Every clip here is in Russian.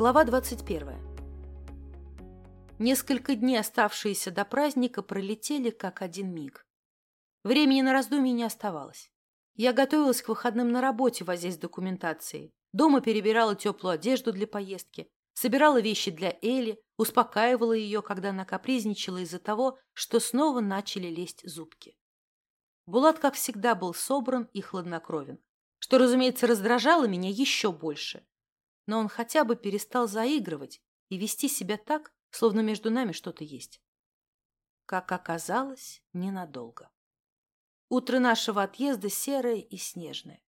Глава 21. Несколько дней, оставшиеся до праздника, пролетели как один миг. Времени на раздумье не оставалось. Я готовилась к выходным на работе, возясь с документацией. Дома перебирала теплую одежду для поездки, собирала вещи для Эли, успокаивала ее, когда она капризничала из-за того, что снова начали лезть зубки. Булат, как всегда, был собран и хладнокровен, что, разумеется, раздражало меня еще больше. Но он хотя бы перестал заигрывать и вести себя так, словно между нами что-то есть. Как оказалось, ненадолго. Утро нашего отъезда серое и снежное.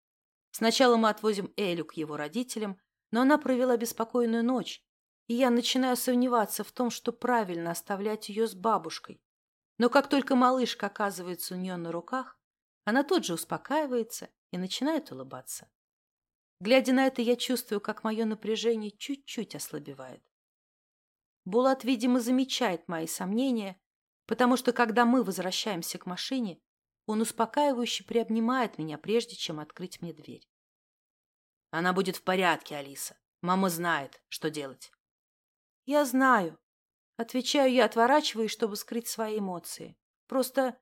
Сначала мы отвозим Элю к его родителям, но она провела беспокойную ночь, и я начинаю сомневаться в том, что правильно оставлять ее с бабушкой, но как только малышка оказывается у нее на руках, она тут же успокаивается и начинает улыбаться. Глядя на это, я чувствую, как мое напряжение чуть-чуть ослабевает. Булат, видимо, замечает мои сомнения, потому что, когда мы возвращаемся к машине, он успокаивающе приобнимает меня, прежде чем открыть мне дверь. Она будет в порядке, Алиса. Мама знает, что делать. Я знаю, Отвечаю я, отворачиваясь, чтобы скрыть свои эмоции. Просто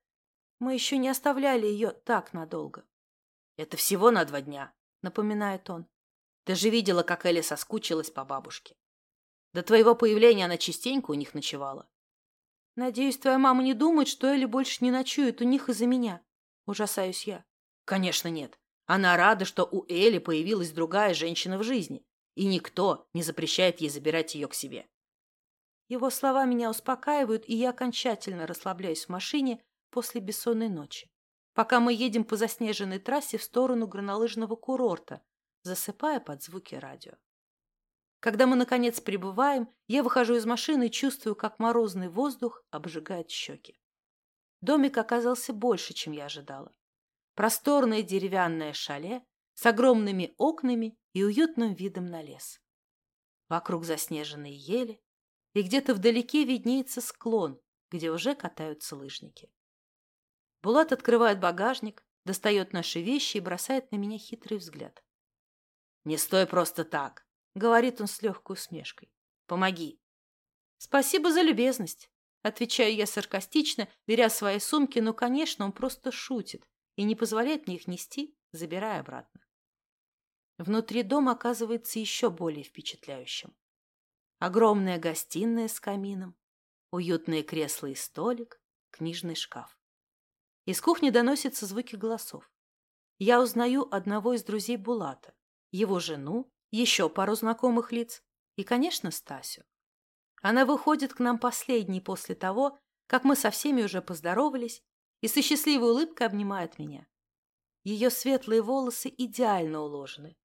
мы еще не оставляли ее так надолго. «Это всего на два дня», — напоминает он. «Ты же видела, как Элли соскучилась по бабушке. До твоего появления она частенько у них ночевала». «Надеюсь, твоя мама не думает, что Элли больше не ночует у них из-за меня?» Ужасаюсь я. «Конечно нет. Она рада, что у Элли появилась другая женщина в жизни, и никто не запрещает ей забирать ее к себе. Его слова меня успокаивают, и я окончательно расслабляюсь в машине после бессонной ночи, пока мы едем по заснеженной трассе в сторону горнолыжного курорта, засыпая под звуки радио. Когда мы, наконец, прибываем, я выхожу из машины и чувствую, как морозный воздух обжигает щеки. Домик оказался больше, чем я ожидала. Просторное деревянное шале с огромными окнами и уютным видом на лес. Вокруг заснеженные ели, и где-то вдалеке виднеется склон, где уже катаются лыжники. Булат открывает багажник, достает наши вещи и бросает на меня хитрый взгляд. «Не стой просто так», — говорит он с легкой усмешкой. «Помоги». «Спасибо за любезность», — отвечаю я саркастично, беря свои сумки, но, конечно, он просто шутит и не позволяет мне их нести, забирая обратно. Внутри дома оказывается еще более впечатляющим. Огромная гостиная с камином, уютные кресла и столик, книжный шкаф. Из кухни доносятся звуки голосов. Я узнаю одного из друзей Булата, его жену, еще пару знакомых лиц и, конечно, Стасю. Она выходит к нам последней после того, как мы со всеми уже поздоровались, и со счастливой улыбкой обнимает меня. Ее светлые волосы идеально уложены,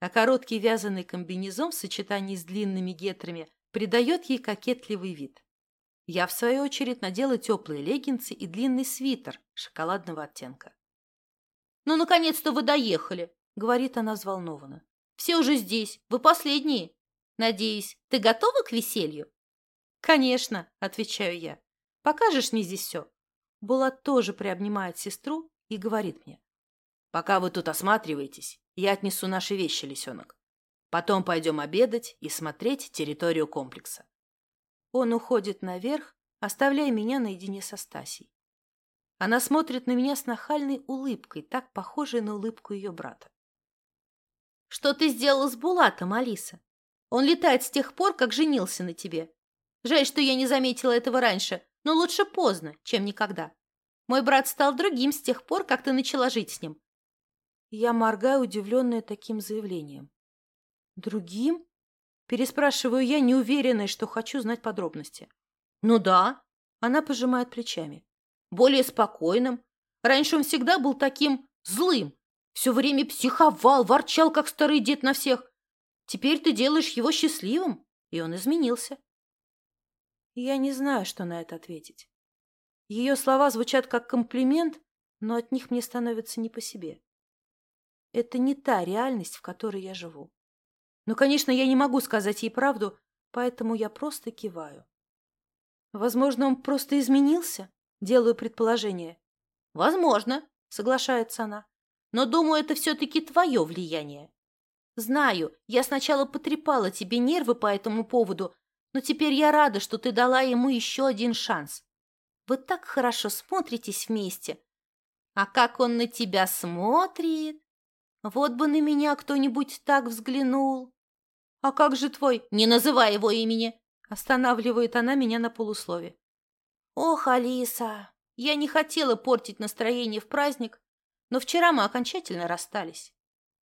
а короткий вязаный комбинезон в сочетании с длинными гетрами придает ей кокетливый вид. Я, в свою очередь, надела теплые леггинсы и длинный свитер шоколадного оттенка. «Ну, наконец-то вы доехали!» — говорит она взволнованно. «Все уже здесь, вы последние. Надеюсь, ты готова к веселью?» «Конечно!» — отвечаю я. «Покажешь мне здесь все?» Булат тоже приобнимает сестру и говорит мне. «Пока вы тут осматриваетесь, я отнесу наши вещи, лисенок. Потом пойдем обедать и смотреть территорию комплекса. Он уходит наверх, оставляя меня наедине со Стасей. Она смотрит на меня с нахальной улыбкой, так похожей на улыбку ее брата. «Что ты сделала с Булатом, Алиса? Он летает с тех пор, как женился на тебе. Жаль, что я не заметила этого раньше, но лучше поздно, чем никогда. Мой брат стал другим с тех пор, как ты начала жить с ним. Я моргаю, удивленная таким заявлением. «Другим?» Переспрашиваю я, неуверенная, что хочу знать подробности. «Ну да», — она пожимает плечами. «Более спокойным. Раньше он всегда был таким злым. Все время психовал, ворчал, как старый дед на всех. Теперь ты делаешь его счастливым, и он изменился». Я не знаю, что на это ответить. Ее слова звучат как комплимент, но от них мне становится не по себе. Это не та реальность, в которой я живу. Но, конечно, я не могу сказать ей правду, поэтому я просто киваю. Возможно, он просто изменился? Делаю предположение. Возможно, соглашается она. Но, думаю, это все-таки твое влияние. Знаю, я сначала потрепала тебе нервы по этому поводу, но теперь я рада, что ты дала ему еще один шанс. Вы так хорошо смотритесь вместе. А как он на тебя смотрит? Вот бы на меня кто-нибудь так взглянул. А как же твой? Не называй его имени. Останавливает она меня на полуслове. Ох, Алиса, я не хотела портить настроение в праздник, но вчера мы окончательно расстались.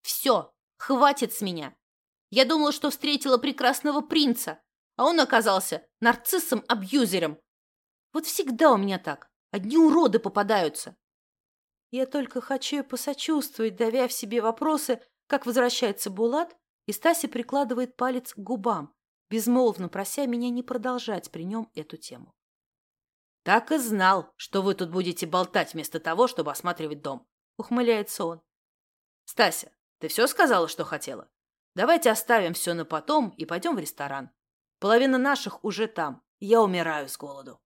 Все, Хватит с меня. Я думала, что встретила прекрасного принца, а он оказался нарциссом-абьюзером. Вот всегда у меня так. Одни уроды попадаются. Я только хочу посочувствовать, давя в себе вопросы, как возвращается Булат, и Стася прикладывает палец к губам, безмолвно прося меня не продолжать при нем эту тему. «Так и знал, что вы тут будете болтать вместо того, чтобы осматривать дом», — ухмыляется он. «Стася, ты все сказала, что хотела? Давайте оставим все на потом и пойдем в ресторан. Половина наших уже там. Я умираю с голоду.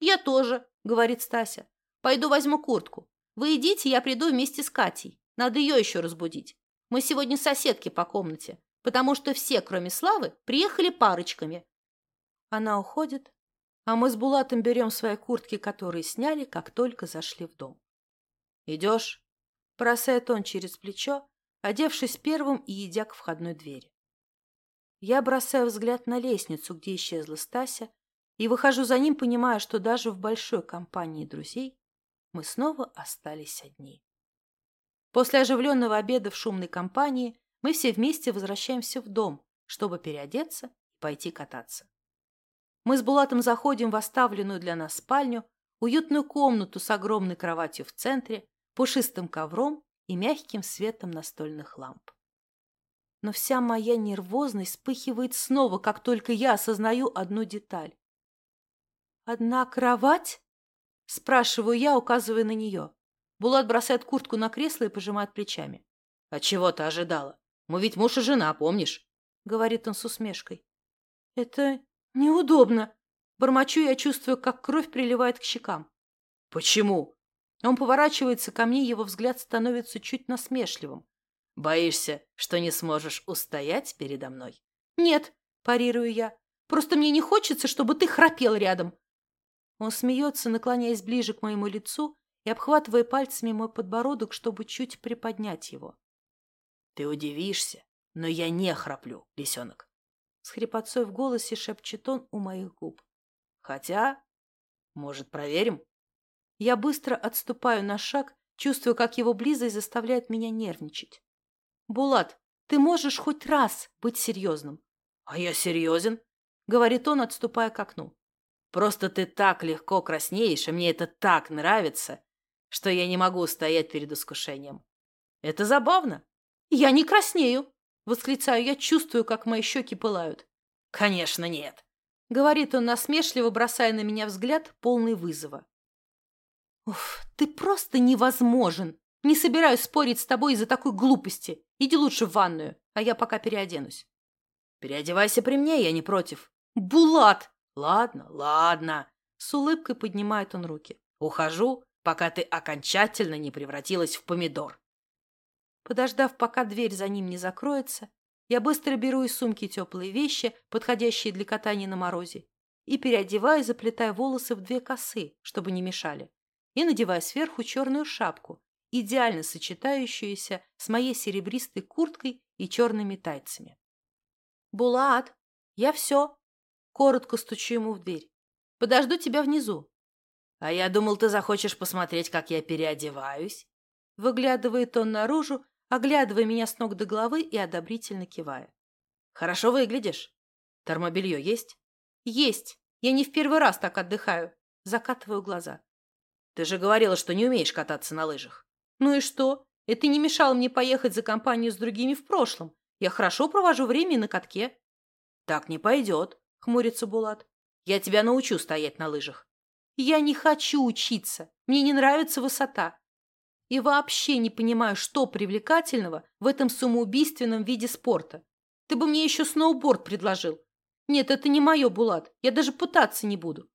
Я тоже, говорит Стася. Пойду возьму куртку. Вы идите, я приду вместе с Катей. Надо ее еще разбудить. Мы сегодня соседки по комнате, потому что все, кроме Славы, приехали парочками. Она уходит, а мы с Булатом берем свои куртки, которые сняли, как только зашли в дом. «Идешь?» – бросает он через плечо, одевшись первым и идя к входной двери. Я бросаю взгляд на лестницу, где исчезла Стася, и выхожу за ним, понимая, что даже в большой компании друзей мы снова остались одни. После оживленного обеда в шумной компании мы все вместе возвращаемся в дом, чтобы переодеться и пойти кататься. Мы с Булатом заходим в оставленную для нас спальню, уютную комнату с огромной кроватью в центре, пушистым ковром и мягким светом настольных ламп. Но вся моя нервозность вспыхивает снова, как только я осознаю одну деталь. «Одна кровать?» – спрашиваю я, указывая на нее. Булат бросает куртку на кресло и пожимает плечами. «А чего ты ожидала? Мы ведь муж и жена, помнишь?» – говорит он с усмешкой. «Это неудобно!» Бормочу я, чувствую, как кровь приливает к щекам. «Почему?» Он поворачивается ко мне, его взгляд становится чуть насмешливым. «Боишься, что не сможешь устоять передо мной?» «Нет», – парирую я. «Просто мне не хочется, чтобы ты храпел рядом». Он смеется, наклоняясь ближе к моему лицу и обхватывая пальцами мой подбородок, чтобы чуть приподнять его. «Ты удивишься, но я не храплю, лисенок!» С хрипотцой в голосе шепчет он у моих губ. «Хотя, может, проверим?» Я быстро отступаю на шаг, чувствую, как его близость заставляет меня нервничать. «Булат, ты можешь хоть раз быть серьезным?» «А я серьезен», — говорит он, отступая к окну. «Просто ты так легко краснеешь, и мне это так нравится, что я не могу стоять перед искушением. Это забавно». «Я не краснею», — восклицаю я, чувствую, как мои щеки пылают. «Конечно нет», — говорит он насмешливо, бросая на меня взгляд, полный вызова. Уф, ты просто невозможен. Не собираюсь спорить с тобой из-за такой глупости. Иди лучше в ванную, а я пока переоденусь. Переодевайся при мне, я не против. Булат! Ладно, ладно. С улыбкой поднимает он руки. Ухожу, пока ты окончательно не превратилась в помидор. Подождав, пока дверь за ним не закроется, я быстро беру из сумки теплые вещи, подходящие для катания на морозе, и переодеваю, заплетая волосы в две косы, чтобы не мешали и надевая сверху черную шапку, идеально сочетающуюся с моей серебристой курткой и черными тайцами. «Булат, я все!» Коротко стучу ему в дверь. «Подожду тебя внизу». «А я думал, ты захочешь посмотреть, как я переодеваюсь». Выглядывает он наружу, оглядывая меня с ног до головы и одобрительно кивая. «Хорошо выглядишь. Термобелье есть?» «Есть. Я не в первый раз так отдыхаю». Закатываю глаза. Ты же говорила, что не умеешь кататься на лыжах. Ну и что? Это не мешало мне поехать за компанию с другими в прошлом. Я хорошо провожу время на катке. Так не пойдет, хмурится Булат. Я тебя научу стоять на лыжах. Я не хочу учиться. Мне не нравится высота. И вообще не понимаю, что привлекательного в этом самоубийственном виде спорта. Ты бы мне еще сноуборд предложил. Нет, это не мое, Булат. Я даже пытаться не буду.